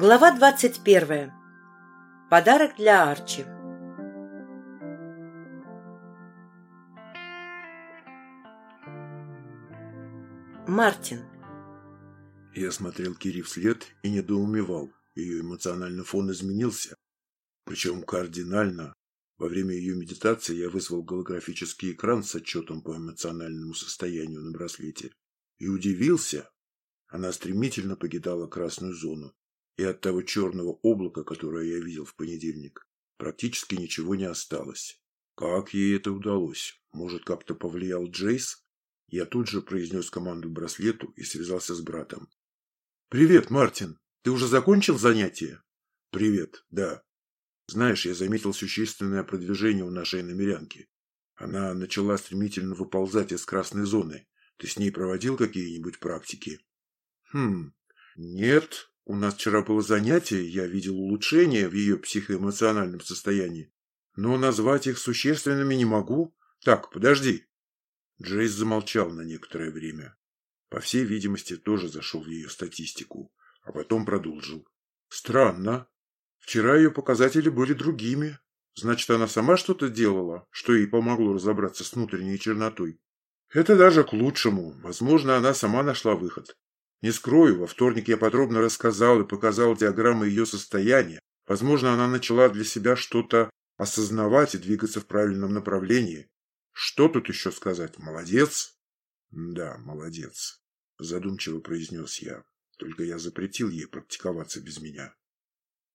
Глава 21. Подарок для Арчи. Мартин. Я смотрел Кире вслед и недоумевал. Ее эмоциональный фон изменился. Причем кардинально. Во время ее медитации я вызвал голографический экран с отчетом по эмоциональному состоянию на браслете. И удивился. Она стремительно покидала красную зону и от того черного облака, которое я видел в понедельник, практически ничего не осталось. Как ей это удалось? Может, как-то повлиял Джейс? Я тут же произнес команду браслету и связался с братом. «Привет, Мартин! Ты уже закончил занятие?» «Привет, да. Знаешь, я заметил существенное продвижение у нашей намерянки. Она начала стремительно выползать из красной зоны. Ты с ней проводил какие-нибудь практики?» «Хм, нет, у нас вчера было занятие, я видел улучшение в ее психоэмоциональном состоянии. Но назвать их существенными не могу. Так, подожди. Джейс замолчал на некоторое время. По всей видимости, тоже зашел в ее статистику, а потом продолжил. Странно. Вчера ее показатели были другими. Значит, она сама что-то делала, что ей помогло разобраться с внутренней чернотой. Это даже к лучшему. Возможно, она сама нашла выход. Не скрою, во вторник я подробно рассказал и показал диаграммы ее состояния. Возможно, она начала для себя что-то осознавать и двигаться в правильном направлении. Что тут еще сказать? Молодец? Да, молодец, задумчиво произнес я. Только я запретил ей практиковаться без меня.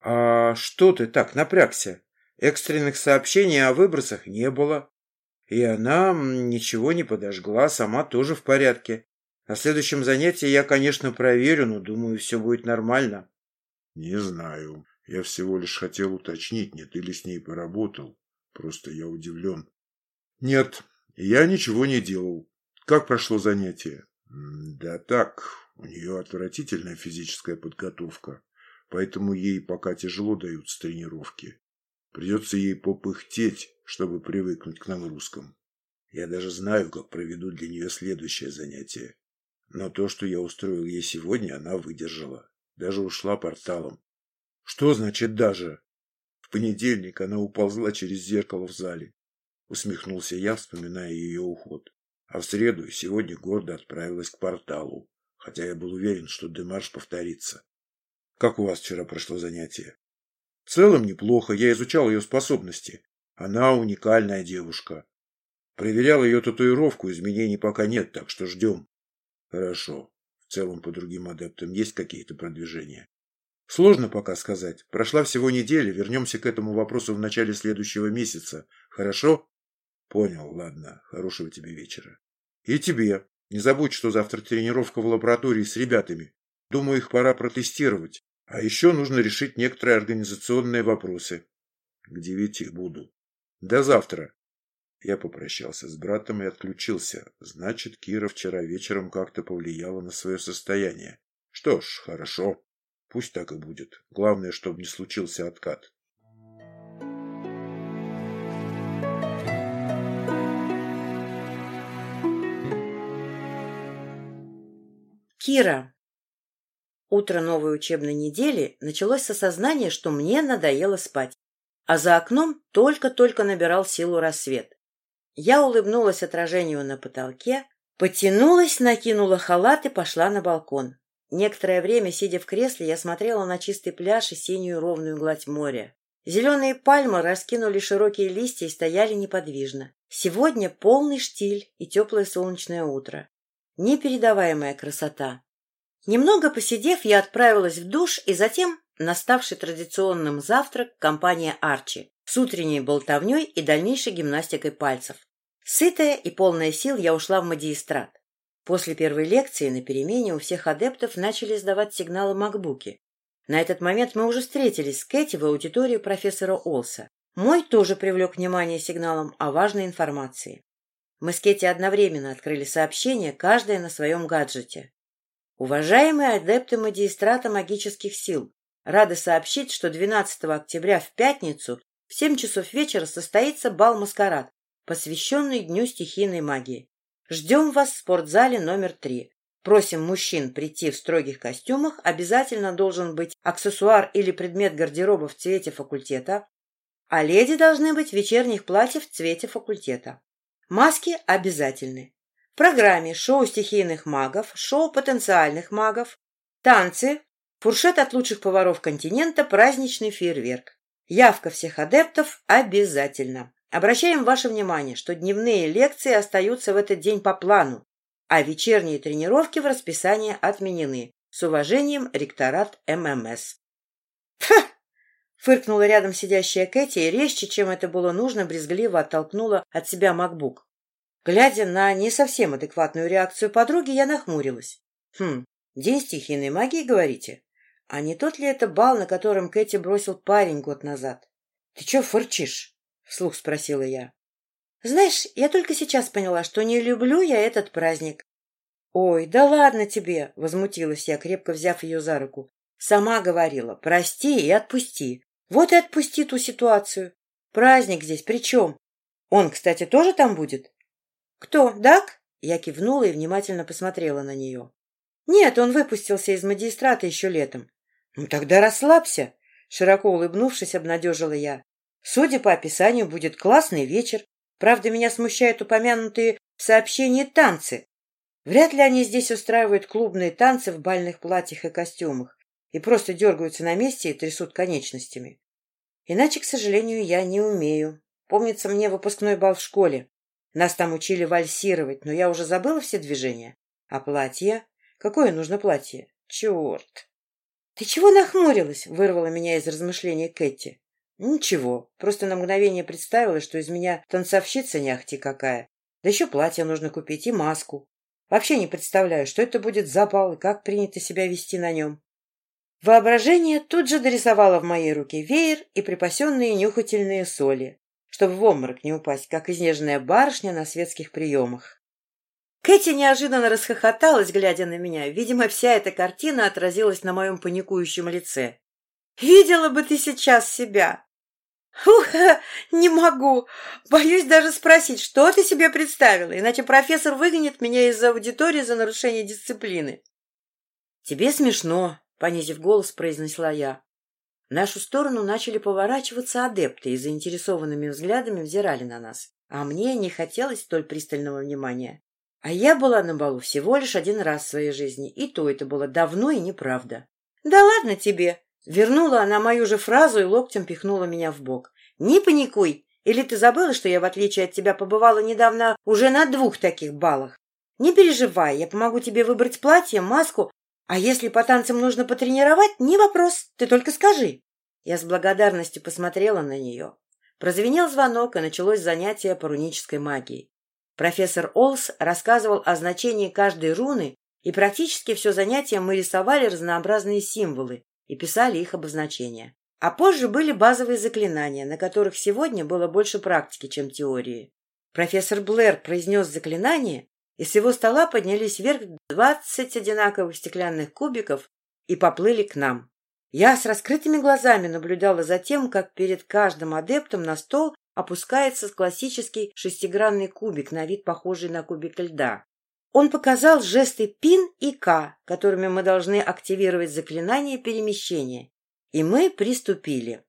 А что ты так напрягся? Экстренных сообщений о выбросах не было. И она ничего не подожгла, сама тоже в порядке. На следующем занятии я, конечно, проверю, но думаю, все будет нормально. Не знаю. Я всего лишь хотел уточнить, нет ты ли с ней поработал. Просто я удивлен. Нет, я ничего не делал. Как прошло занятие? Да так, у нее отвратительная физическая подготовка, поэтому ей пока тяжело даются тренировки. Придется ей попыхтеть, чтобы привыкнуть к нагрузкам. Я даже знаю, как проведу для нее следующее занятие. Но то, что я устроил ей сегодня, она выдержала. Даже ушла порталом. Что значит «даже»? В понедельник она уползла через зеркало в зале. Усмехнулся я, вспоминая ее уход. А в среду и сегодня гордо отправилась к порталу, хотя я был уверен, что демарш повторится. Как у вас вчера прошло занятие? В целом неплохо, я изучал ее способности. Она уникальная девушка. Проверял ее татуировку, изменений пока нет, так что ждем. Хорошо. В целом по другим адептам есть какие-то продвижения? Сложно пока сказать. Прошла всего неделя, вернемся к этому вопросу в начале следующего месяца. Хорошо? Понял, ладно. Хорошего тебе вечера. И тебе. Не забудь, что завтра тренировка в лаборатории с ребятами. Думаю, их пора протестировать. А еще нужно решить некоторые организационные вопросы. К девяти буду. До завтра. Я попрощался с братом и отключился. Значит, Кира вчера вечером как-то повлияла на свое состояние. Что ж, хорошо. Пусть так и будет. Главное, чтобы не случился откат. Кира. Утро новой учебной недели началось с осознания, что мне надоело спать, а за окном только-только набирал силу рассвет. Я улыбнулась отражению на потолке, потянулась, накинула халат и пошла на балкон. Некоторое время, сидя в кресле, я смотрела на чистый пляж и синюю ровную гладь моря. Зеленые пальмы раскинули широкие листья и стояли неподвижно. Сегодня полный штиль и теплое солнечное утро. Непередаваемая красота. Немного посидев, я отправилась в душ и затем, наставший традиционным завтрак, компания Арчи с утренней болтовней и дальнейшей гимнастикой пальцев. Сытая и полная сил я ушла в магистрат. После первой лекции на перемене у всех адептов начали сдавать сигналы макбуки. На этот момент мы уже встретились с Кэти в аудитории профессора Олса. Мой тоже привлек внимание сигналом о важной информации. Мы с Кэти одновременно открыли сообщение, каждая на своем гаджете. Уважаемые адепты магистрата магических сил, рады сообщить, что 12 октября в пятницу в семь часов вечера состоится бал-маскарад, посвященный Дню стихийной магии. Ждем вас в спортзале номер три. Просим мужчин прийти в строгих костюмах, обязательно должен быть аксессуар или предмет гардероба в цвете факультета, а леди должны быть в вечерних платьях в цвете факультета. Маски обязательны. В программе шоу стихийных магов, шоу потенциальных магов, танцы, фуршет от лучших поваров континента, праздничный фейерверк. Явка всех адептов обязательно. Обращаем ваше внимание, что дневные лекции остаются в этот день по плану, а вечерние тренировки в расписании отменены. С уважением, ректорат ММС. «Ха!» — фыркнула рядом сидящая Кэти и резче, чем это было нужно, брезгливо оттолкнула от себя макбук. Глядя на не совсем адекватную реакцию подруги, я нахмурилась. «Хм, день стихийной магии, говорите? А не тот ли это бал, на котором Кэти бросил парень год назад? Ты чё фырчишь?» — вслух спросила я. «Знаешь, я только сейчас поняла, что не люблю я этот праздник». «Ой, да ладно тебе!» — возмутилась я, крепко взяв ее за руку. «Сама говорила, прости и отпусти. Вот и отпусти ту ситуацию. Праздник здесь при чем? Он, кстати, тоже там будет?» «Кто, Дак?» Я кивнула и внимательно посмотрела на нее. «Нет, он выпустился из магистрата еще летом». «Ну тогда расслабься!» Широко улыбнувшись, обнадежила я. Судя по описанию, будет классный вечер. Правда, меня смущают упомянутые в сообщении танцы. Вряд ли они здесь устраивают клубные танцы в бальных платьях и костюмах и просто дергаются на месте и трясут конечностями. Иначе, к сожалению, я не умею. Помнится мне выпускной бал в школе. Нас там учили вальсировать, но я уже забыла все движения. А платье? Какое нужно платье? Черт! — Ты чего нахмурилась? — вырвала меня из размышления Кэти. Ничего, просто на мгновение представила, что из меня танцовщица не ахти какая. Да еще платье нужно купить и маску. Вообще не представляю, что это будет за бал и как принято себя вести на нем. Воображение тут же дорисовало в моей руке веер и припасенные нюхательные соли, чтобы в обморок не упасть, как изнеженная барышня на светских приемах. Кэти неожиданно расхохоталась, глядя на меня. Видимо, вся эта картина отразилась на моем паникующем лице. «Видела бы ты сейчас себя! Ух, не могу. Боюсь даже спросить, что ты себе представила, иначе профессор выгонит меня из аудитории за нарушение дисциплины. Тебе смешно, понизив голос, произнесла я. В нашу сторону начали поворачиваться адепты и заинтересованными взглядами взирали на нас. А мне не хотелось столь пристального внимания. А я была на балу всего лишь один раз в своей жизни, и то это было давно и неправда. «Да ладно тебе!» Вернула она мою же фразу и локтем пихнула меня в бок. «Не паникуй! Или ты забыла, что я, в отличие от тебя, побывала недавно уже на двух таких балах? Не переживай, я помогу тебе выбрать платье, маску, а если по танцам нужно потренировать, не вопрос, ты только скажи». Я с благодарностью посмотрела на нее. Прозвенел звонок, и началось занятие по рунической магии. Профессор Олс рассказывал о значении каждой руны, и практически все занятие мы рисовали разнообразные символы, и писали их обозначения. А позже были базовые заклинания, на которых сегодня было больше практики, чем теории. Профессор Блэр произнес заклинание, и с его стола поднялись вверх двадцать одинаковых стеклянных кубиков и поплыли к нам. Я с раскрытыми глазами наблюдала за тем, как перед каждым адептом на стол опускается классический шестигранный кубик, на вид похожий на кубик льда. Он показал жесты пин и к, которыми мы должны активировать заклинание перемещения. И мы приступили.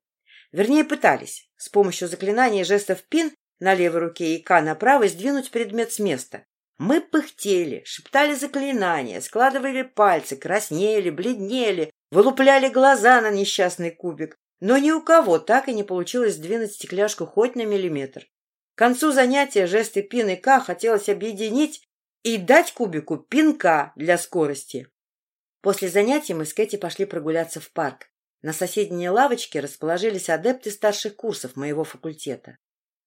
Вернее, пытались с помощью заклинания жестов пин на левой руке и к на правой сдвинуть предмет с места. Мы пыхтели, шептали заклинания, складывали пальцы, краснели, бледнели, вылупляли глаза на несчастный кубик, но ни у кого так и не получилось сдвинуть стекляшку хоть на миллиметр. К концу занятия жесты пин и к хотелось объединить и дать кубику пинка для скорости. После занятий мы с Кэти пошли прогуляться в парк. На соседней лавочке расположились адепты старших курсов моего факультета.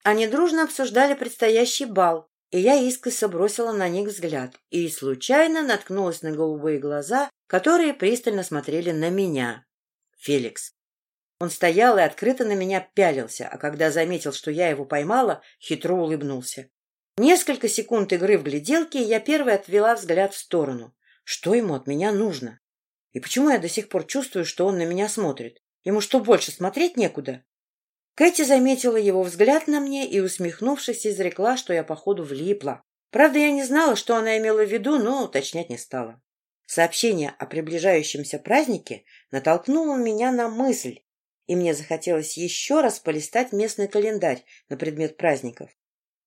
Они дружно обсуждали предстоящий бал, и я искоса бросила на них взгляд и случайно наткнулась на голубые глаза, которые пристально смотрели на меня. Феликс. Он стоял и открыто на меня пялился, а когда заметил, что я его поймала, хитро улыбнулся. Несколько секунд игры в гляделки, и я первой отвела взгляд в сторону. Что ему от меня нужно? И почему я до сих пор чувствую, что он на меня смотрит? Ему что, больше смотреть некуда? Кэти заметила его взгляд на мне и, усмехнувшись, изрекла, что я, походу, влипла. Правда, я не знала, что она имела в виду, но уточнять не стала. Сообщение о приближающемся празднике натолкнуло меня на мысль, и мне захотелось еще раз полистать местный календарь на предмет праздников.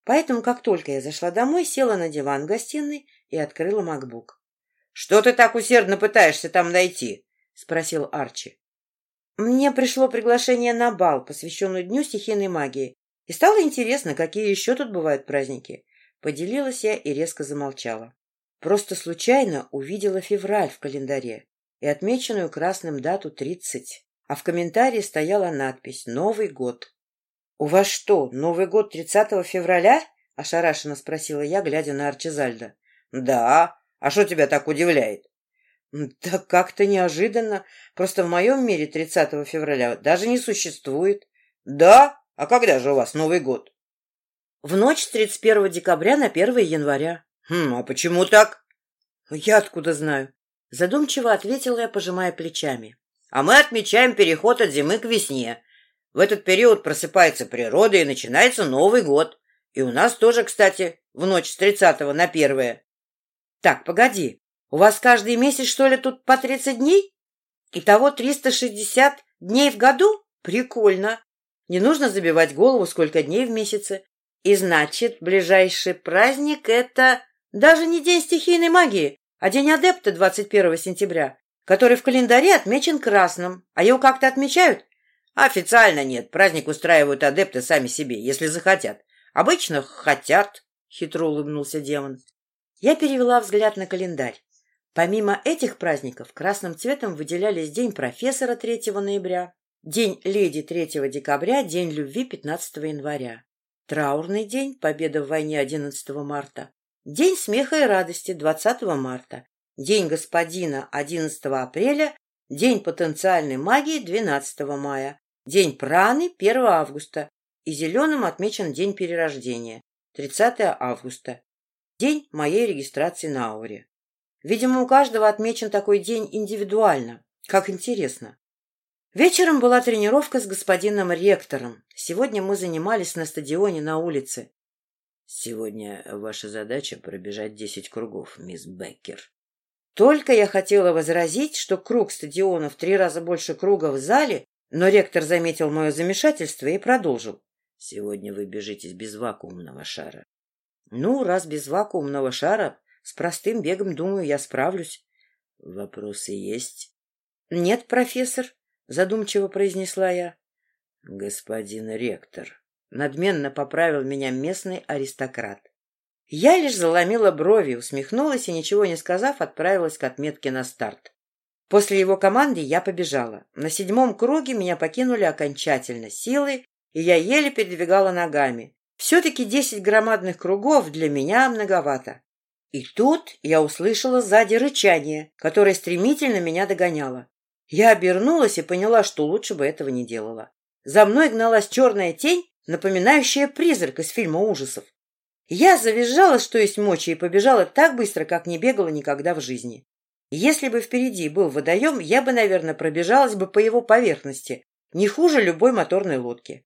Поэтому, как только я зашла домой, села на диван в гостиной и открыла MacBook. — Что ты так усердно пытаешься там найти? — спросил Арчи. Мне пришло приглашение на бал, посвященный Дню стихийной магии, и стало интересно, какие еще тут бывают праздники. Поделилась я и резко замолчала. Просто случайно увидела февраль в календаре и отмеченную красным дату тридцать, а в комментарии стояла надпись «Новый год». «У вас что, Новый год 30 февраля?» — ошарашенно спросила я, глядя на Арчизальда. «Да. А что тебя так удивляет?» «Да как-то неожиданно. Просто в моем мире 30 февраля даже не существует». «Да? А когда же у вас Новый год?» «В ночь с 31 декабря на 1 января». «Хм, а почему так?» «Я откуда знаю?» Задумчиво ответила я, пожимая плечами. «А мы отмечаем переход от зимы к весне. В этот период просыпается природа и начинается Новый год. И у нас тоже, кстати, в ночь с 30 на 1 Так, погоди. У вас каждый месяц, что ли, тут по 30 дней? Итого 360 дней в году? Прикольно. Не нужно забивать голову, сколько дней в месяце. И значит, ближайший праздник — это даже не День стихийной магии, а День адепта 21 сентября, который в календаре отмечен красным. А его как-то отмечают? Официально нет. Праздник устраивают адепты сами себе, если захотят. Обычно хотят, — хитро улыбнулся демон. Я перевела взгляд на календарь. Помимо этих праздников, красным цветом выделялись День профессора 3 ноября, День леди 3 декабря, День любви 15 января, Траурный день, Победа в войне 11 марта, День смеха и радости 20 марта, День господина 11 апреля, День потенциальной магии 12 мая, День праны 1 августа и зеленым отмечен День перерождения 30 августа, день моей регистрации на ауре. Видимо, у каждого отмечен такой день индивидуально. Как интересно. Вечером была тренировка с господином ректором. Сегодня мы занимались на стадионе на улице. Сегодня ваша задача пробежать десять кругов, мисс Беккер. Только я хотела возразить, что круг стадиона в три раза больше круга в зале, но ректор заметил мое замешательство и продолжил. Сегодня вы бежите без вакуумного шара. Ну, раз без вакуумного шара, с простым бегом, думаю, я справлюсь. Вопросы есть? Нет, профессор, задумчиво произнесла я. Господин ректор, Надменно поправил меня местный аристократ. Я лишь заломила брови, усмехнулась и, ничего не сказав, отправилась к отметке на старт. После его команды я побежала. На седьмом круге меня покинули окончательно силы, и я еле передвигала ногами. Все-таки десять громадных кругов для меня многовато. И тут я услышала сзади рычание, которое стремительно меня догоняло. Я обернулась и поняла, что лучше бы этого не делала. За мной гналась черная тень, напоминающая призрак из фильма ужасов. Я завизжала, что есть мочи, и побежала так быстро, как не бегала никогда в жизни. Если бы впереди был водоем, я бы, наверное, пробежалась бы по его поверхности, не хуже любой моторной лодки.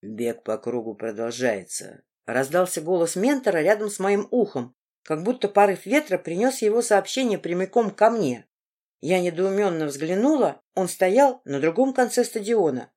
Бег по кругу продолжается. Раздался голос ментора рядом с моим ухом, как будто порыв ветра принес его сообщение прямиком ко мне. Я недоуменно взглянула, он стоял на другом конце стадиона.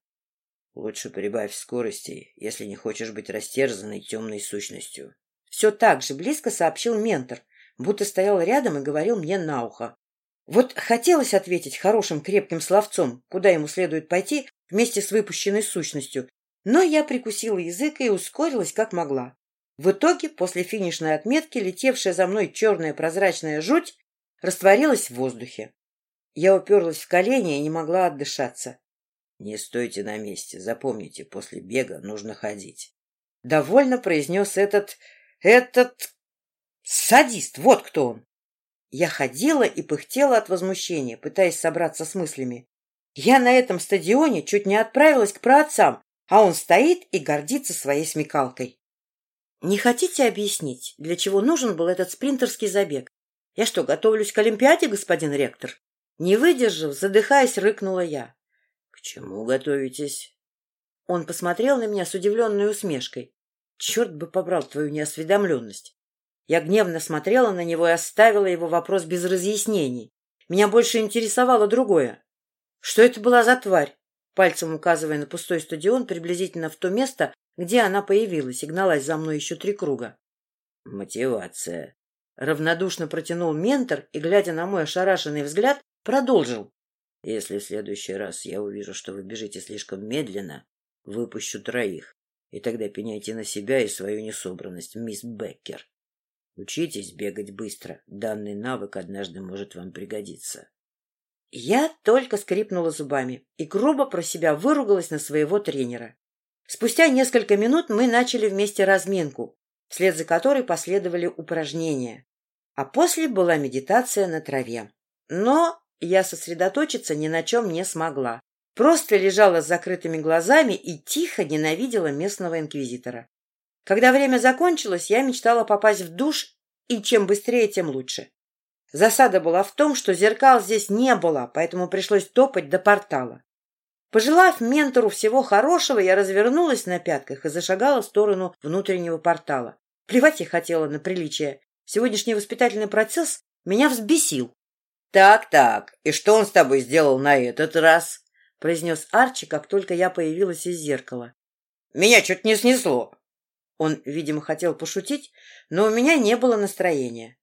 Лучше прибавь скорости, если не хочешь быть растерзанной темной сущностью. Все так же близко сообщил ментор, будто стоял рядом и говорил мне на ухо. Вот хотелось ответить хорошим крепким словцом, куда ему следует пойти вместе с выпущенной сущностью, но я прикусила язык и ускорилась как могла. В итоге, после финишной отметки, летевшая за мной черная прозрачная жуть растворилась в воздухе. Я уперлась в колени и не могла отдышаться. Не стойте на месте, запомните, после бега нужно ходить. Довольно произнес этот... этот... садист, вот кто он. Я ходила и пыхтела от возмущения, пытаясь собраться с мыслями. Я на этом стадионе чуть не отправилась к праотцам, а он стоит и гордится своей смекалкой. Не хотите объяснить, для чего нужен был этот спринтерский забег? Я что, готовлюсь к Олимпиаде, господин ректор? Не выдержав, задыхаясь, рыкнула я чему готовитесь? Он посмотрел на меня с удивленной усмешкой. Черт бы побрал твою неосведомленность. Я гневно смотрела на него и оставила его вопрос без разъяснений. Меня больше интересовало другое. Что это была за тварь? Пальцем указывая на пустой стадион, приблизительно в то место, где она появилась и гналась за мной еще три круга. Мотивация. Равнодушно протянул ментор и, глядя на мой ошарашенный взгляд, продолжил. Если в следующий раз я увижу, что вы бежите слишком медленно, выпущу троих, и тогда пеняйте на себя и свою несобранность, мисс Беккер. Учитесь бегать быстро. Данный навык однажды может вам пригодиться. Я только скрипнула зубами и грубо про себя выругалась на своего тренера. Спустя несколько минут мы начали вместе разминку, вслед за которой последовали упражнения. А после была медитация на траве. Но я сосредоточиться ни на чем не смогла. Просто лежала с закрытыми глазами и тихо ненавидела местного инквизитора. Когда время закончилось, я мечтала попасть в душ, и чем быстрее, тем лучше. Засада была в том, что зеркал здесь не было, поэтому пришлось топать до портала. Пожелав ментору всего хорошего, я развернулась на пятках и зашагала в сторону внутреннего портала. Плевать я хотела на приличие. Сегодняшний воспитательный процесс меня взбесил. «Так-так, и что он с тобой сделал на этот раз?» — произнес Арчи, как только я появилась из зеркала. «Меня чуть не снесло!» Он, видимо, хотел пошутить, но у меня не было настроения.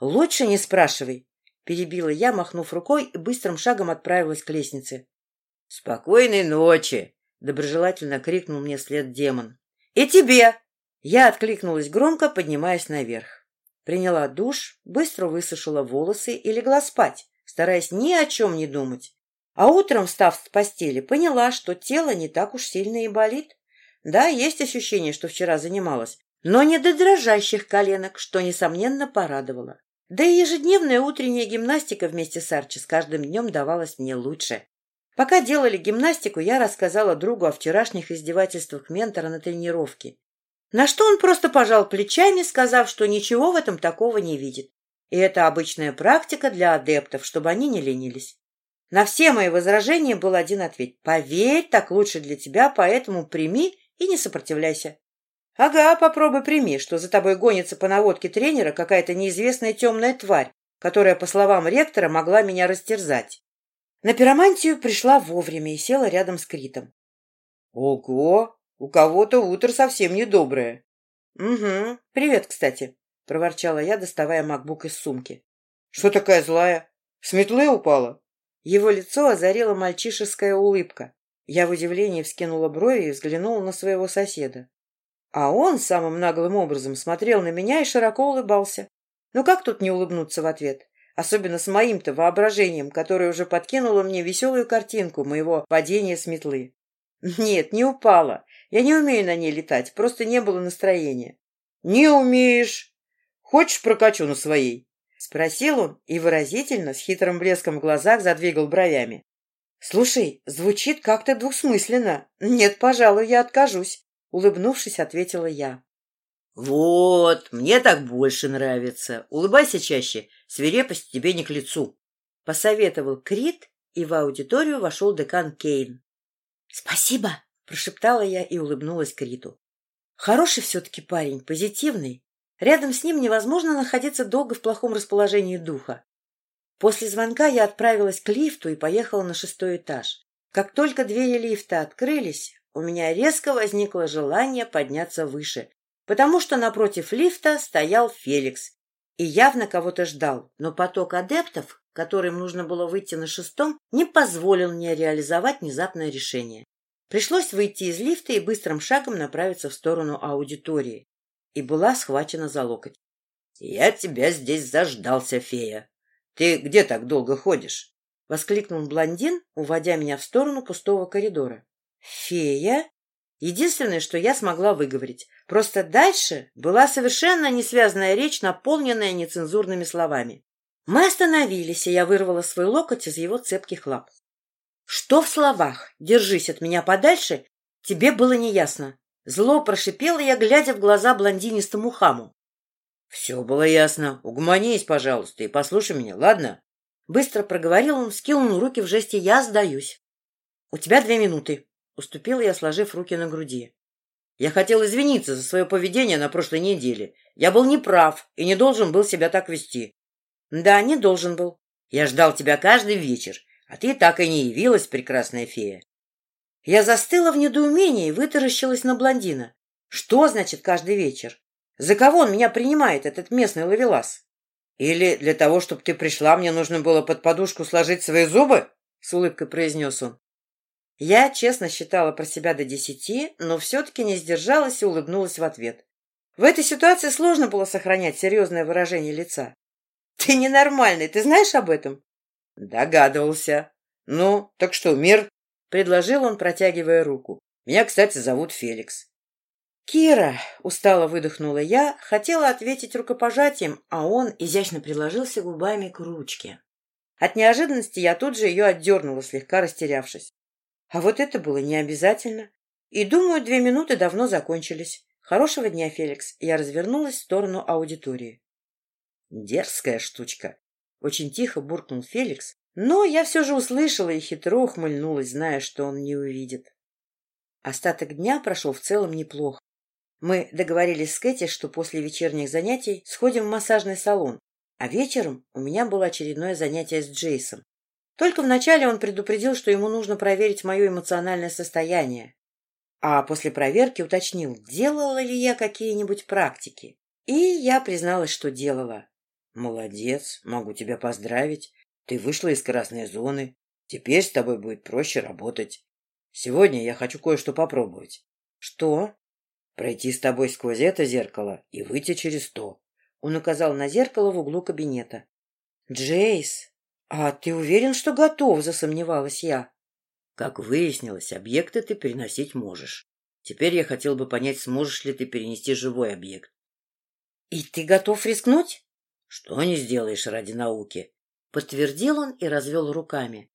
«Лучше не спрашивай!» — перебила я, махнув рукой, и быстрым шагом отправилась к лестнице. «Спокойной ночи!» — доброжелательно крикнул мне след демон. «И тебе!» Я откликнулась громко, поднимаясь наверх. Приняла душ, быстро высушила волосы и легла спать, стараясь ни о чем не думать. А утром, встав с постели, поняла, что тело не так уж сильно и болит. Да, есть ощущение, что вчера занималась, но не до дрожащих коленок, что, несомненно, порадовало. Да и ежедневная утренняя гимнастика вместе с Арчи с каждым днем давалась мне лучше. Пока делали гимнастику, я рассказала другу о вчерашних издевательствах ментора на тренировке. На что он просто пожал плечами, сказав, что ничего в этом такого не видит. И это обычная практика для адептов, чтобы они не ленились. На все мои возражения был один ответ. «Поверь, так лучше для тебя, поэтому прими и не сопротивляйся». «Ага, попробуй прими, что за тобой гонится по наводке тренера какая-то неизвестная темная тварь, которая, по словам ректора, могла меня растерзать». На пиромантию пришла вовремя и села рядом с Критом. «Ого! У кого-то утро совсем недоброе. — Угу. Привет, кстати, — проворчала я, доставая макбук из сумки. — Что такая злая? С метлы упала? Его лицо озарила мальчишеская улыбка. Я в удивлении вскинула брови и взглянула на своего соседа. А он самым наглым образом смотрел на меня и широко улыбался. Ну как тут не улыбнуться в ответ? Особенно с моим-то воображением, которое уже подкинуло мне веселую картинку моего падения с метлы. Нет, не упала. Я не умею на ней летать, просто не было настроения. Не умеешь? Хочешь, прокачу на своей? Спросил он и выразительно, с хитрым блеском в глазах, задвигал бровями. Слушай, звучит как-то двусмысленно. Нет, пожалуй, я откажусь. Улыбнувшись, ответила я. Вот, мне так больше нравится. Улыбайся чаще, свирепость тебе не к лицу. Посоветовал Крит, и в аудиторию вошел декан Кейн. Спасибо, Прошептала я и улыбнулась Криту. Хороший все-таки парень, позитивный. Рядом с ним невозможно находиться долго в плохом расположении духа. После звонка я отправилась к лифту и поехала на шестой этаж. Как только двери лифта открылись, у меня резко возникло желание подняться выше, потому что напротив лифта стоял Феликс и явно кого-то ждал, но поток адептов, которым нужно было выйти на шестом, не позволил мне реализовать внезапное решение. Пришлось выйти из лифта и быстрым шагом направиться в сторону аудитории. И была схвачена за локоть. — Я тебя здесь заждался, фея. Ты где так долго ходишь? — воскликнул блондин, уводя меня в сторону пустого коридора. — Фея? Единственное, что я смогла выговорить. Просто дальше была совершенно несвязная речь, наполненная нецензурными словами. Мы остановились, и я вырвала свой локоть из его цепких лап. Что в словах «держись от меня подальше» тебе было неясно. Зло прошипела я, глядя в глаза блондинистому хаму. Все было ясно. Угомонись, пожалуйста, и послушай меня, ладно? Быстро проговорил он, скинул руки в жесте «я сдаюсь». «У тебя две минуты», — уступила я, сложив руки на груди. Я хотел извиниться за свое поведение на прошлой неделе. Я был неправ и не должен был себя так вести. Да, не должен был. Я ждал тебя каждый вечер, а ты так и не явилась, прекрасная фея. Я застыла в недоумении и вытаращилась на блондина. Что значит каждый вечер? За кого он меня принимает, этот местный ловелас? Или для того, чтобы ты пришла, мне нужно было под подушку сложить свои зубы? С улыбкой произнес он. Я честно считала про себя до десяти, но все-таки не сдержалась и улыбнулась в ответ. В этой ситуации сложно было сохранять серьезное выражение лица. «Ты ненормальный, ты знаешь об этом?» «Догадывался. Ну, так что, мир?» — предложил он, протягивая руку. «Меня, кстати, зовут Феликс». «Кира!» — устало выдохнула я, хотела ответить рукопожатием, а он изящно приложился губами к ручке. От неожиданности я тут же ее отдернула, слегка растерявшись. А вот это было не обязательно. И, думаю, две минуты давно закончились. Хорошего дня, Феликс. Я развернулась в сторону аудитории. Дерзкая штучка. Очень тихо буркнул Феликс, но я все же услышала и хитро ухмыльнулась, зная, что он не увидит. Остаток дня прошел в целом неплохо. Мы договорились с Кэти, что после вечерних занятий сходим в массажный салон, а вечером у меня было очередное занятие с Джейсом. Только вначале он предупредил, что ему нужно проверить мое эмоциональное состояние. А после проверки уточнил, делала ли я какие-нибудь практики. И я призналась, что делала. «Молодец, могу тебя поздравить. Ты вышла из красной зоны. Теперь с тобой будет проще работать. Сегодня я хочу кое-что попробовать». «Что?» «Пройти с тобой сквозь это зеркало и выйти через то». Он указал на зеркало в углу кабинета. «Джейс, «А ты уверен, что готов?» — засомневалась я. «Как выяснилось, объекты ты переносить можешь. Теперь я хотел бы понять, сможешь ли ты перенести живой объект». «И ты готов рискнуть?» «Что не сделаешь ради науки?» Подтвердил он и развел руками.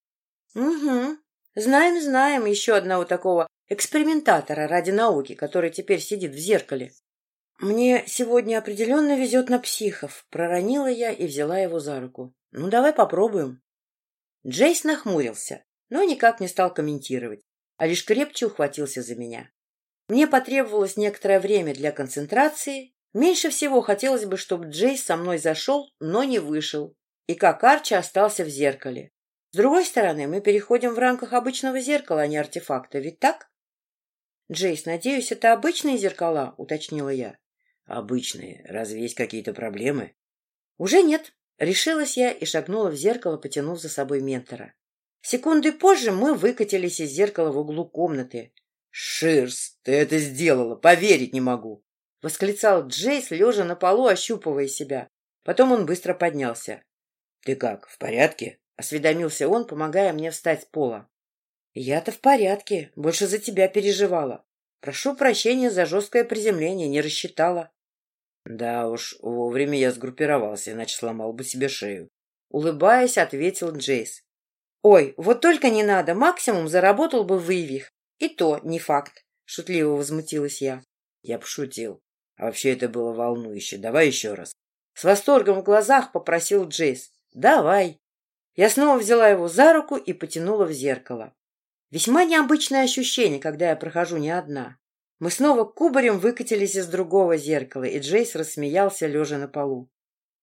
«Угу. Знаем, знаем еще одного такого экспериментатора ради науки, который теперь сидит в зеркале». «Мне сегодня определенно везет на психов», — проронила я и взяла его за руку. Ну, давай попробуем. Джейс нахмурился, но никак не стал комментировать, а лишь крепче ухватился за меня. Мне потребовалось некоторое время для концентрации. Меньше всего хотелось бы, чтобы Джейс со мной зашел, но не вышел, и как Арчи остался в зеркале. С другой стороны, мы переходим в рамках обычного зеркала, а не артефакта, ведь так? Джейс, надеюсь, это обычные зеркала, уточнила я. Обычные. Разве есть какие-то проблемы? Уже нет. Решилась я и шагнула в зеркало, потянув за собой ментора. Секунды позже мы выкатились из зеркала в углу комнаты. «Ширс, ты это сделала! Поверить не могу!» — восклицал Джейс, лежа на полу, ощупывая себя. Потом он быстро поднялся. «Ты как, в порядке?» — осведомился он, помогая мне встать с пола. «Я-то в порядке, больше за тебя переживала. Прошу прощения за жесткое приземление, не рассчитала». Да уж, вовремя я сгруппировался, иначе сломал бы себе шею. Улыбаясь, ответил Джейс. Ой, вот только не надо, максимум заработал бы вывих. И то не факт, шутливо возмутилась я. Я пошутил. А вообще это было волнующе. Давай еще раз. С восторгом в глазах попросил Джейс. Давай. Я снова взяла его за руку и потянула в зеркало. Весьма необычное ощущение, когда я прохожу не одна. Мы снова кубарем выкатились из другого зеркала, и Джейс рассмеялся, лежа на полу.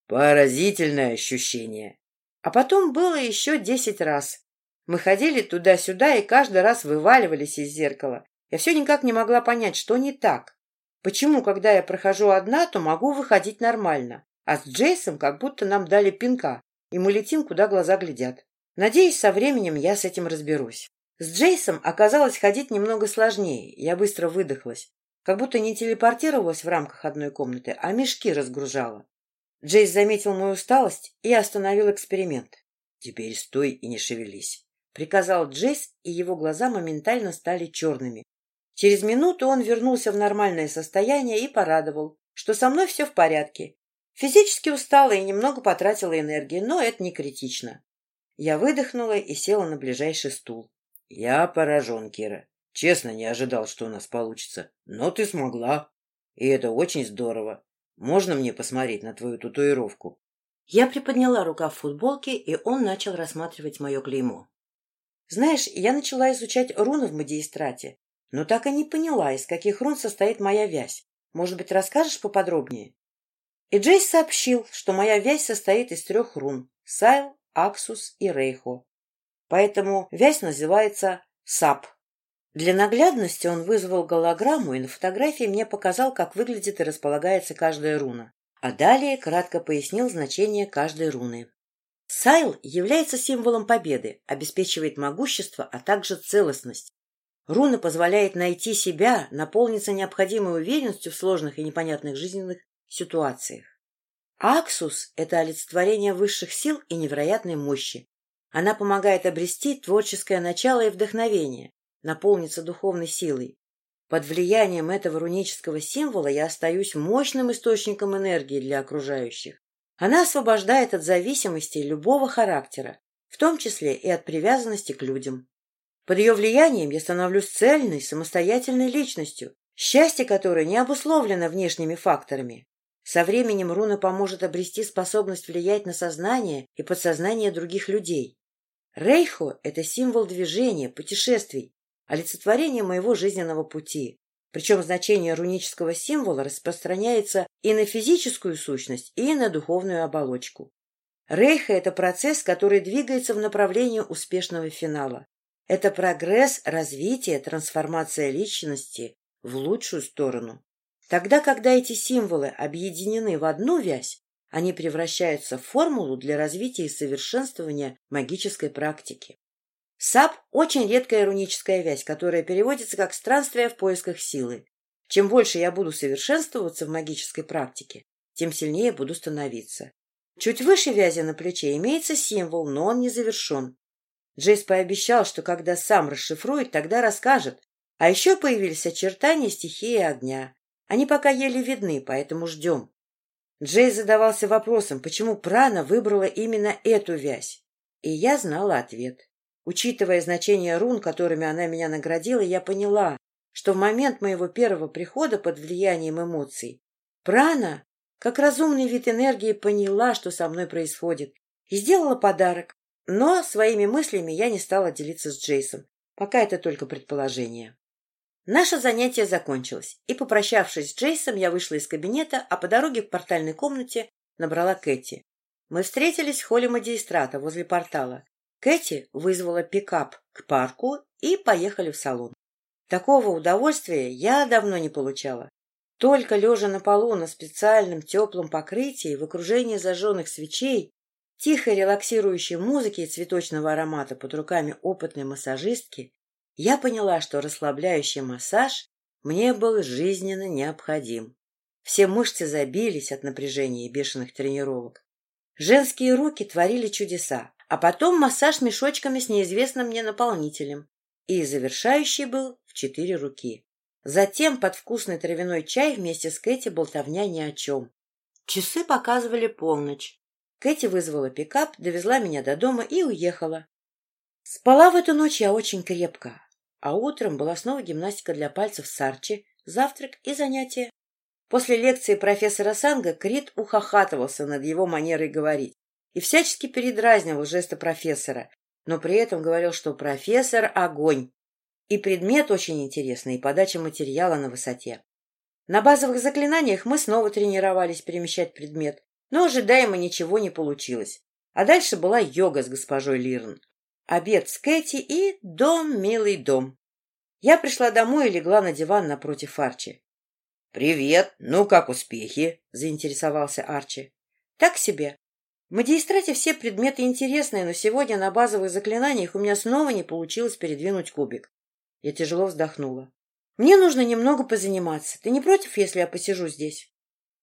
Поразительное ощущение. А потом было еще десять раз. Мы ходили туда-сюда и каждый раз вываливались из зеркала. Я все никак не могла понять, что не так. Почему, когда я прохожу одна, то могу выходить нормально, а с Джейсом как будто нам дали пинка, и мы летим, куда глаза глядят. Надеюсь, со временем я с этим разберусь. С Джейсом оказалось ходить немного сложнее. Я быстро выдохлась. Как будто не телепортировалась в рамках одной комнаты, а мешки разгружала. Джейс заметил мою усталость и остановил эксперимент. «Теперь стой и не шевелись», — приказал Джейс, и его глаза моментально стали черными. Через минуту он вернулся в нормальное состояние и порадовал, что со мной все в порядке. Физически устала и немного потратила энергии, но это не критично. Я выдохнула и села на ближайший стул. Я поражен, Кира. Честно, не ожидал, что у нас получится. Но ты смогла. И это очень здорово. Можно мне посмотреть на твою татуировку? Я приподняла рука в футболке, и он начал рассматривать мое клеймо. Знаешь, я начала изучать руны в Мадиистрате. но так и не поняла, из каких рун состоит моя вязь. Может быть, расскажешь поподробнее? И Джейс сообщил, что моя вязь состоит из трех рун — Сайл, Аксус и Рейхо. Поэтому вязь называется САП. Для наглядности он вызвал голограмму и на фотографии мне показал, как выглядит и располагается каждая руна. А далее кратко пояснил значение каждой руны. Сайл является символом победы, обеспечивает могущество, а также целостность. Руна позволяет найти себя, наполниться необходимой уверенностью в сложных и непонятных жизненных ситуациях. Аксус – это олицетворение высших сил и невероятной мощи. Она помогает обрести творческое начало и вдохновение, наполниться духовной силой. Под влиянием этого рунического символа я остаюсь мощным источником энергии для окружающих. Она освобождает от зависимости любого характера, в том числе и от привязанности к людям. Под ее влиянием я становлюсь цельной, самостоятельной личностью, счастье которой не обусловлено внешними факторами. Со временем руна поможет обрести способность влиять на сознание и подсознание других людей. Рейхо – это символ движения, путешествий, олицетворение моего жизненного пути. Причем значение рунического символа распространяется и на физическую сущность, и на духовную оболочку. Рейха – это процесс, который двигается в направлении успешного финала. Это прогресс, развитие, трансформация личности в лучшую сторону. Тогда, когда эти символы объединены в одну вязь, они превращаются в формулу для развития и совершенствования магической практики. САП – очень редкая руническая вязь, которая переводится как «странствие в поисках силы». Чем больше я буду совершенствоваться в магической практике, тем сильнее буду становиться. Чуть выше вязи на плече имеется символ, но он не завершен. Джейс пообещал, что когда сам расшифрует, тогда расскажет. А еще появились очертания стихии огня. Они пока еле видны, поэтому ждем. Джейс задавался вопросом, почему Прана выбрала именно эту вязь. И я знала ответ. Учитывая значение рун, которыми она меня наградила, я поняла, что в момент моего первого прихода под влиянием эмоций Прана, как разумный вид энергии, поняла, что со мной происходит, и сделала подарок. Но своими мыслями я не стала делиться с Джейсом. Пока это только предположение. Наше занятие закончилось, и, попрощавшись с Джейсом, я вышла из кабинета, а по дороге к портальной комнате набрала Кэти. Мы встретились в холле магистрата возле портала. Кэти вызвала пикап к парку и поехали в салон. Такого удовольствия я давно не получала. Только лежа на полу на специальном теплом покрытии в окружении зажженных свечей, тихой релаксирующей музыки и цветочного аромата под руками опытной массажистки, я поняла, что расслабляющий массаж мне был жизненно необходим. Все мышцы забились от напряжения и бешеных тренировок. Женские руки творили чудеса, а потом массаж мешочками с неизвестным мне наполнителем. И завершающий был в четыре руки. Затем под вкусный травяной чай вместе с Кэти болтовня ни о чем. Часы показывали полночь. Кэти вызвала пикап, довезла меня до дома и уехала. Спала в эту ночь я очень крепко, а утром была снова гимнастика для пальцев с Арчи, завтрак и занятия. После лекции профессора Санга Крит ухахатывался над его манерой говорить и всячески передразнивал жесты профессора, но при этом говорил, что профессор — огонь. И предмет очень интересный, и подача материала на высоте. На базовых заклинаниях мы снова тренировались перемещать предмет, но ожидаемо ничего не получилось. А дальше была йога с госпожой Лирн, обед с Кэти и дом, милый дом. Я пришла домой и легла на диван напротив Арчи. — Привет! Ну, как успехи? — заинтересовался Арчи. — Так себе. В магистрате все предметы интересные, но сегодня на базовых заклинаниях у меня снова не получилось передвинуть кубик. Я тяжело вздохнула. Мне нужно немного позаниматься. Ты не против, если я посижу здесь?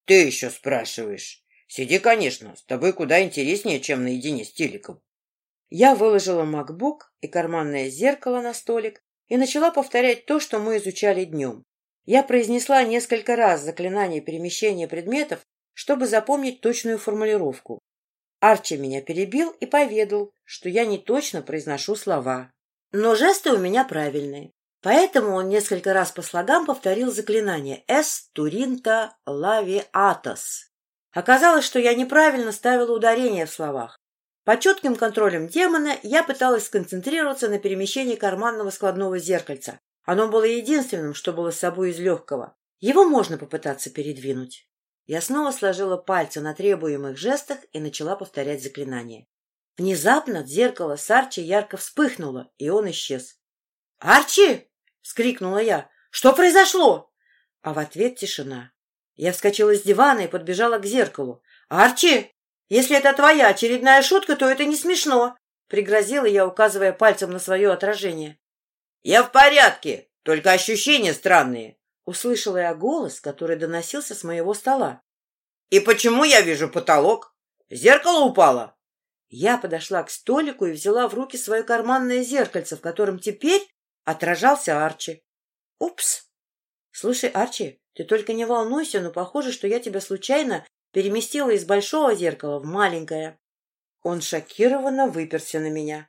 Ты еще спрашиваешь. Сиди, конечно. С тобой куда интереснее, чем наедине с телеком. Я выложила MacBook и карманное зеркало на столик и начала повторять то, что мы изучали днем. Я произнесла несколько раз заклинание перемещения предметов, чтобы запомнить точную формулировку. Арчи меня перебил и поведал, что я не точно произношу слова. Но жесты у меня правильные. Поэтому он несколько раз по слогам повторил заклинание «Эс туринта лавиатос». Оказалось, что я неправильно ставила ударение в словах. Под четким контролем демона я пыталась сконцентрироваться на перемещении карманного складного зеркальца, Оно было единственным, что было с собой из легкого. Его можно попытаться передвинуть. Я снова сложила пальцы на требуемых жестах и начала повторять заклинание. Внезапно зеркало с Арчи ярко вспыхнуло, и он исчез. «Арчи!» — вскрикнула я. «Что произошло?» А в ответ тишина. Я вскочила с дивана и подбежала к зеркалу. «Арчи, если это твоя очередная шутка, то это не смешно!» Пригрозила я, указывая пальцем на свое отражение. «Я в порядке, только ощущения странные!» Услышала я голос, который доносился с моего стола. «И почему я вижу потолок? Зеркало упало?» Я подошла к столику и взяла в руки свое карманное зеркальце, в котором теперь отражался Арчи. «Упс!» «Слушай, Арчи, ты только не волнуйся, но похоже, что я тебя случайно переместила из большого зеркала в маленькое». Он шокированно выперся на меня.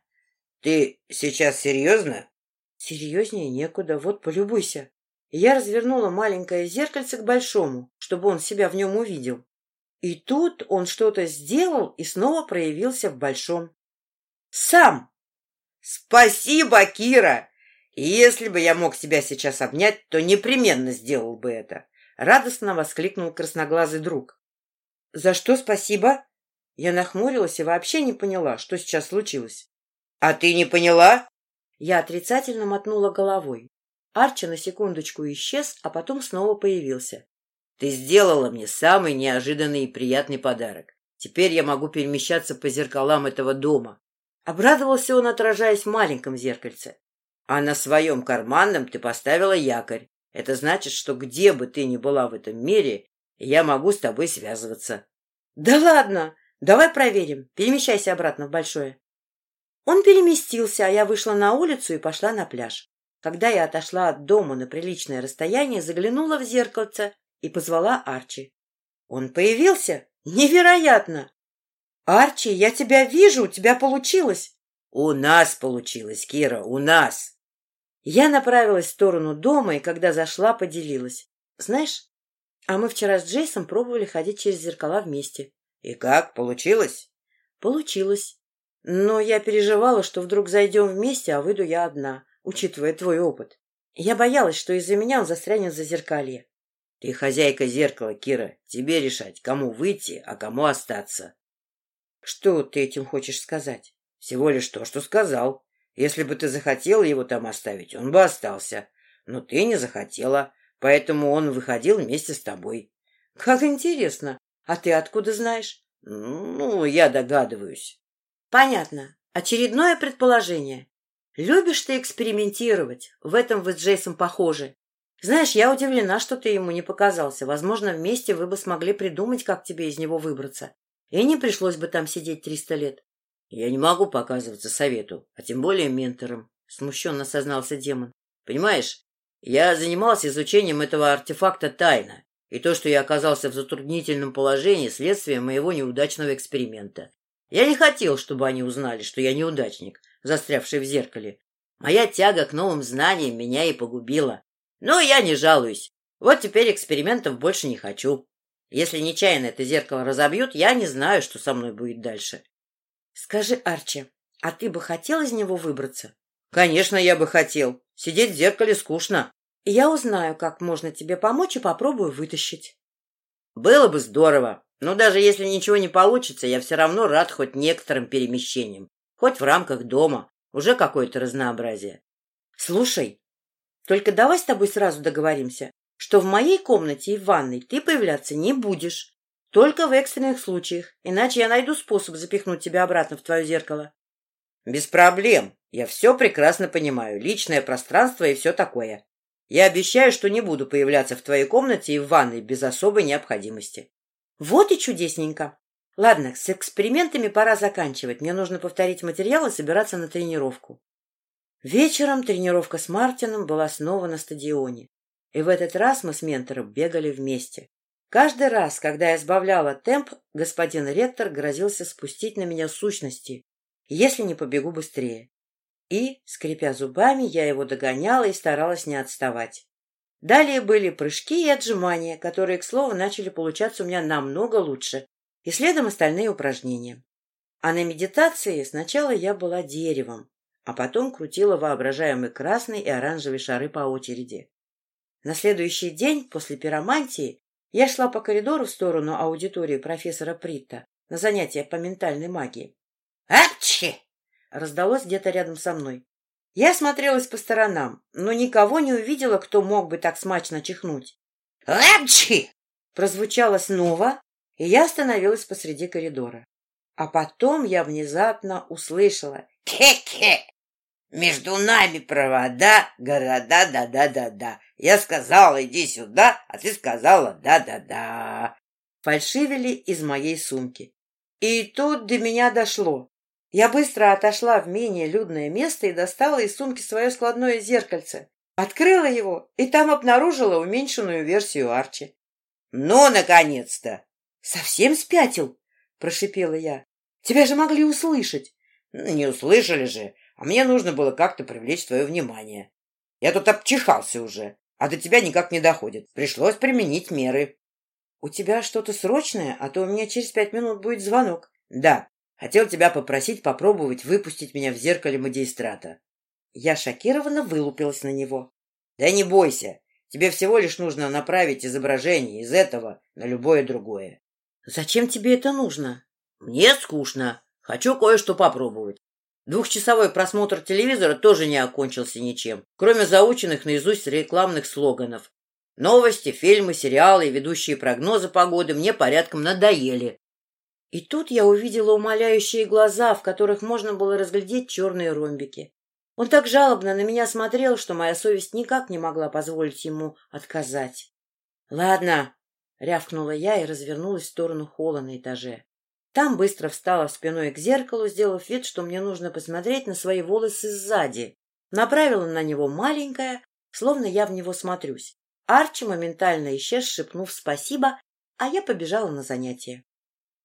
«Ты сейчас серьезно?» «Серьезнее некуда, вот полюбуйся». Я развернула маленькое зеркальце к большому, чтобы он себя в нем увидел. И тут он что-то сделал и снова проявился в большом. Сам! Спасибо, Кира! Если бы я мог тебя сейчас обнять, то непременно сделал бы это. Радостно воскликнул красноглазый друг. За что спасибо? Я нахмурилась и вообще не поняла, что сейчас случилось. А ты не поняла? Я отрицательно мотнула головой. Арчи на секундочку исчез, а потом снова появился. Ты сделала мне самый неожиданный и приятный подарок. Теперь я могу перемещаться по зеркалам этого дома. Обрадовался он, отражаясь в маленьком зеркальце. А на своем карманном ты поставила якорь. Это значит, что где бы ты ни была в этом мире, я могу с тобой связываться. Да ладно! Давай проверим. Перемещайся обратно в большое. Он переместился, а я вышла на улицу и пошла на пляж. Когда я отошла от дома на приличное расстояние, заглянула в зеркальце и позвала Арчи. Он появился? Невероятно! Арчи, я тебя вижу, у тебя получилось. У нас получилось, Кира, у нас. Я направилась в сторону дома, и когда зашла, поделилась. Знаешь, а мы вчера с Джейсом пробовали ходить через зеркала вместе. И как, получилось? Получилось. Но я переживала, что вдруг зайдем вместе, а выйду я одна, учитывая твой опыт. Я боялась, что из-за меня он застрянет за зеркалье. Ты хозяйка зеркала, Кира. Тебе решать, кому выйти, а кому остаться. Что ты этим хочешь сказать? Всего лишь то, что сказал. Если бы ты захотела его там оставить, он бы остался. Но ты не захотела, поэтому он выходил вместе с тобой. Как интересно. А ты откуда знаешь? Ну, я догадываюсь. Понятно. Очередное предположение. Любишь ты экспериментировать. В этом вы с Джейсом похожи. Знаешь, я удивлена, что ты ему не показался. Возможно, вместе вы бы смогли придумать, как тебе из него выбраться. И не пришлось бы там сидеть триста лет. Я не могу показываться совету, а тем более ментором, смущенно сознался демон. Понимаешь, я занимался изучением этого артефакта тайно, и то, что я оказался в затруднительном положении, следствие моего неудачного эксперимента. Я не хотел, чтобы они узнали, что я неудачник, застрявший в зеркале. Моя тяга к новым знаниям меня и погубила. Но я не жалуюсь. Вот теперь экспериментов больше не хочу. Если нечаянно это зеркало разобьют, я не знаю, что со мной будет дальше. Скажи, Арчи, а ты бы хотел из него выбраться? Конечно, я бы хотел. Сидеть в зеркале скучно. Я узнаю, как можно тебе помочь и попробую вытащить. Было бы здорово. Но даже если ничего не получится, я все равно рад хоть некоторым перемещениям. Хоть в рамках дома. Уже какое-то разнообразие. Слушай, только давай с тобой сразу договоримся, что в моей комнате и в ванной ты появляться не будешь. Только в экстренных случаях, иначе я найду способ запихнуть тебя обратно в твое зеркало. Без проблем. Я все прекрасно понимаю. Личное пространство и все такое. Я обещаю, что не буду появляться в твоей комнате и в ванной без особой необходимости. Вот и чудесненько. Ладно, с экспериментами пора заканчивать. Мне нужно повторить материал и собираться на тренировку. Вечером тренировка с Мартином была снова на стадионе. И в этот раз мы с ментором бегали вместе. Каждый раз, когда я сбавляла темп, господин ректор грозился спустить на меня сущности, если не побегу быстрее. И, скрипя зубами, я его догоняла и старалась не отставать. Далее были прыжки и отжимания, которые, к слову, начали получаться у меня намного лучше, и следом остальные упражнения. А на медитации сначала я была деревом, а потом крутила воображаемый красный и оранжевый шары по очереди. На следующий день после пиромантии я шла по коридору в сторону аудитории профессора Притта на занятия по ментальной магии. «Апчхи!» раздалось где-то рядом со мной. Я смотрелась по сторонам, но никого не увидела, кто мог бы так смачно чихнуть. «Апчхи!» прозвучало снова, и я остановилась посреди коридора. А потом я внезапно услышала «Ке-ке!» Между нами провода, города, да-да-да-да. Я сказала, иди сюда, а ты сказала, да-да-да. Фальшивили из моей сумки. И тут до меня дошло. Я быстро отошла в менее людное место и достала из сумки свое складное зеркальце. Открыла его и там обнаружила уменьшенную версию Арчи. «Ну, наконец-то!» «Совсем спятил?» — прошипела я. «Тебя же могли услышать!» «Не услышали же, а мне нужно было как-то привлечь твое внимание. Я тут обчихался уже, а до тебя никак не доходит. Пришлось применить меры». «У тебя что-то срочное, а то у меня через пять минут будет звонок». «Да, хотел тебя попросить попробовать выпустить меня в зеркале магистрата». Я шокированно вылупилась на него. «Да не бойся, Тебе всего лишь нужно направить изображение из этого на любое другое. Зачем тебе это нужно? Мне скучно. Хочу кое-что попробовать. Двухчасовой просмотр телевизора тоже не окончился ничем, кроме заученных наизусть рекламных слоганов. Новости, фильмы, сериалы и ведущие прогнозы погоды мне порядком надоели. И тут я увидела умоляющие глаза, в которых можно было разглядеть черные ромбики. Он так жалобно на меня смотрел, что моя совесть никак не могла позволить ему отказать. — Ладно, — рявкнула я и развернулась в сторону холла на этаже. Там быстро встала спиной к зеркалу, сделав вид, что мне нужно посмотреть на свои волосы сзади. Направила на него маленькое, словно я в него смотрюсь. Арчи моментально исчез, шепнув «спасибо», а я побежала на занятия.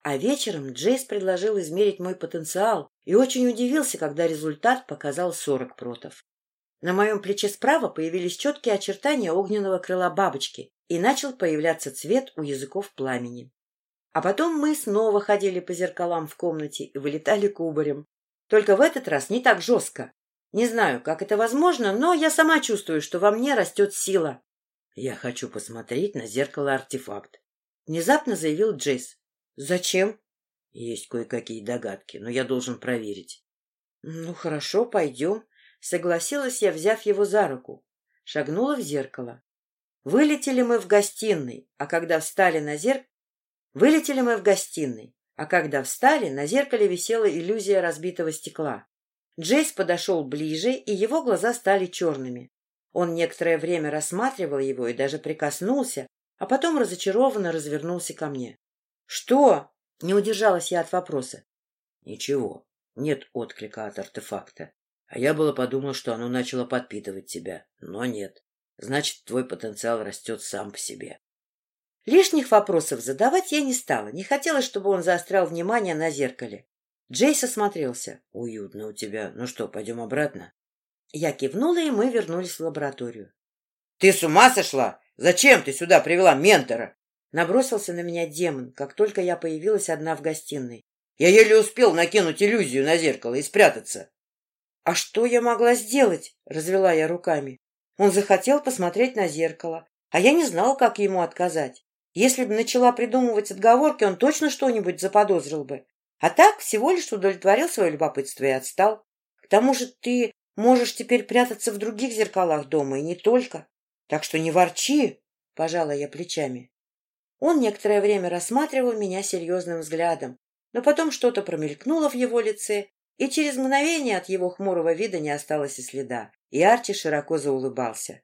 А вечером Джейс предложил измерить мой потенциал и очень удивился, когда результат показал 40 протов. На моем плече справа появились четкие очертания огненного крыла бабочки, и начал появляться цвет у языков пламени. А потом мы снова ходили по зеркалам в комнате и вылетали кубарем. Только в этот раз не так жестко. Не знаю, как это возможно, но я сама чувствую, что во мне растет сила. Я хочу посмотреть на зеркало-артефакт. Внезапно заявил Джейс. Зачем? Есть кое-какие догадки, но я должен проверить. Ну, хорошо, пойдем. Согласилась я, взяв его за руку. Шагнула в зеркало. Вылетели мы в гостиной, а когда встали на зерк... Вылетели мы в гостиной, а когда встали, на зеркале висела иллюзия разбитого стекла. Джейс подошел ближе, и его глаза стали черными. Он некоторое время рассматривал его и даже прикоснулся, а потом разочарованно развернулся ко мне. «Что?» — не удержалась я от вопроса. «Ничего, нет отклика от артефакта. А я было подумал, что оно начало подпитывать тебя, но нет. Значит, твой потенциал растет сам по себе». Лишних вопросов задавать я не стала. Не хотелось, чтобы он заострял внимание на зеркале. Джейс осмотрелся. «Уютно у тебя. Ну что, пойдем обратно?» Я кивнула, и мы вернулись в лабораторию. «Ты с ума сошла? Зачем ты сюда привела ментора?» Набросился на меня демон, как только я появилась одна в гостиной. Я еле успел накинуть иллюзию на зеркало и спрятаться. — А что я могла сделать? — развела я руками. Он захотел посмотреть на зеркало, а я не знала, как ему отказать. Если бы начала придумывать отговорки, он точно что-нибудь заподозрил бы. А так всего лишь удовлетворил свое любопытство и отстал. К тому же ты можешь теперь прятаться в других зеркалах дома, и не только. Так что не ворчи, — пожала я плечами. Он некоторое время рассматривал меня серьезным взглядом, но потом что-то промелькнуло в его лице, и через мгновение от его хмурого вида не осталось и следа, и Арчи широко заулыбался.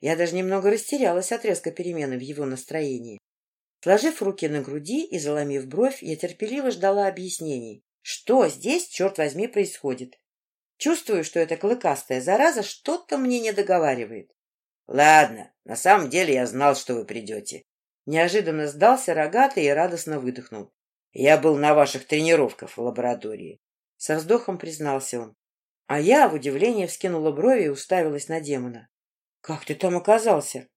Я даже немного растерялась от резкой перемены в его настроении. Сложив руки на груди и заломив бровь, я терпеливо ждала объяснений. Что здесь, черт возьми, происходит? Чувствую, что эта клыкастая зараза что-то мне не договаривает. Ладно, на самом деле я знал, что вы придете. Неожиданно сдался рогатый и радостно выдохнул. Я был на ваших тренировках в лаборатории. Со вздохом признался он. А я в удивлении вскинула брови и уставилась на демона. Как ты там оказался?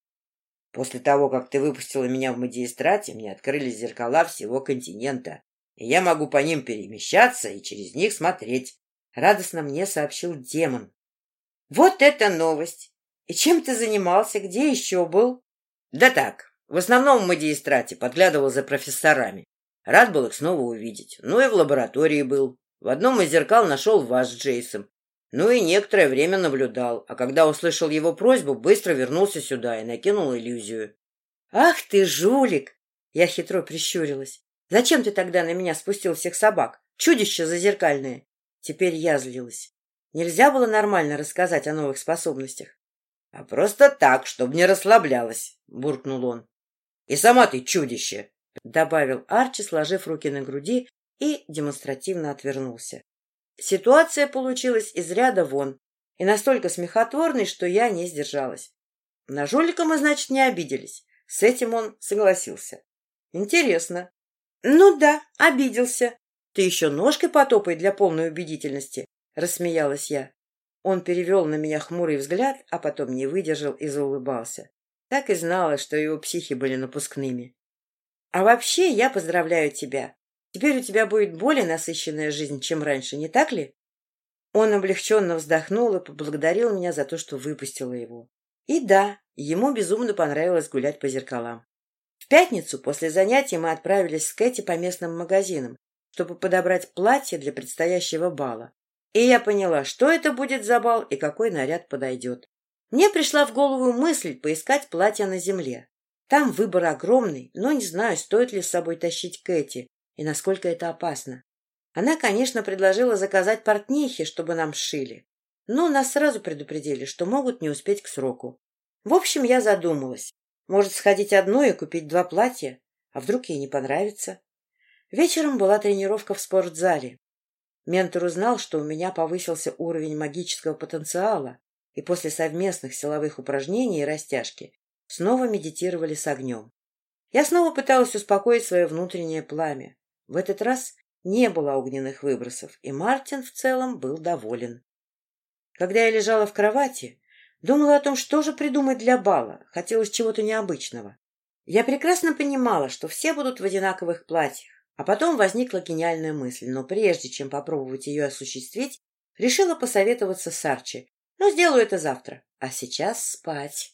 После того, как ты выпустила меня в магистрате, мне открылись зеркала всего континента, и я могу по ним перемещаться и через них смотреть. Радостно мне сообщил демон. Вот это новость! И чем ты занимался? Где еще был? Да так, в основном в магистрате подглядывал за профессорами. Рад был их снова увидеть. Ну и в лаборатории был. В одном из зеркал нашел вас с Джейсом. Ну и некоторое время наблюдал, а когда услышал его просьбу, быстро вернулся сюда и накинул иллюзию. «Ах ты, жулик!» Я хитро прищурилась. «Зачем ты тогда на меня спустил всех собак? Чудище зазеркальное!» Теперь я злилась. Нельзя было нормально рассказать о новых способностях. — А просто так, чтобы не расслаблялась, — буркнул он. И сама ты чудище! — добавил Арчи, сложив руки на груди и демонстративно отвернулся. Ситуация получилась из ряда вон и настолько смехотворной, что я не сдержалась. На жулика мы, значит, не обиделись. С этим он согласился. Интересно. Ну да, обиделся. Ты еще ножкой потопай для полной убедительности, рассмеялась я. Он перевел на меня хмурый взгляд, а потом не выдержал и заулыбался. Так и знала, что его психи были напускными. А вообще, я поздравляю тебя. Теперь у тебя будет более насыщенная жизнь, чем раньше, не так ли? Он облегченно вздохнул и поблагодарил меня за то, что выпустила его. И да, ему безумно понравилось гулять по зеркалам. В пятницу после занятий мы отправились с Кэти по местным магазинам, чтобы подобрать платье для предстоящего бала. И я поняла, что это будет за бал и какой наряд подойдет. Мне пришла в голову мысль поискать платье на земле. Там выбор огромный, но не знаю, стоит ли с собой тащить Кэти и насколько это опасно. Она, конечно, предложила заказать портнихи, чтобы нам сшили. Но нас сразу предупредили, что могут не успеть к сроку. В общем, я задумалась. Может, сходить одной и купить два платья? А вдруг ей не понравится? Вечером была тренировка в спортзале. Ментор узнал, что у меня повысился уровень магического потенциала, и после совместных силовых упражнений и растяжки снова медитировали с огнем. Я снова пыталась успокоить свое внутреннее пламя. В этот раз не было огненных выбросов, и Мартин в целом был доволен. Когда я лежала в кровати, думала о том, что же придумать для бала, хотелось чего-то необычного. Я прекрасно понимала, что все будут в одинаковых платьях, а потом возникла гениальная мысль, но прежде чем попробовать ее осуществить, решила посоветоваться с Арчи, но сделаю это завтра. А сейчас спать.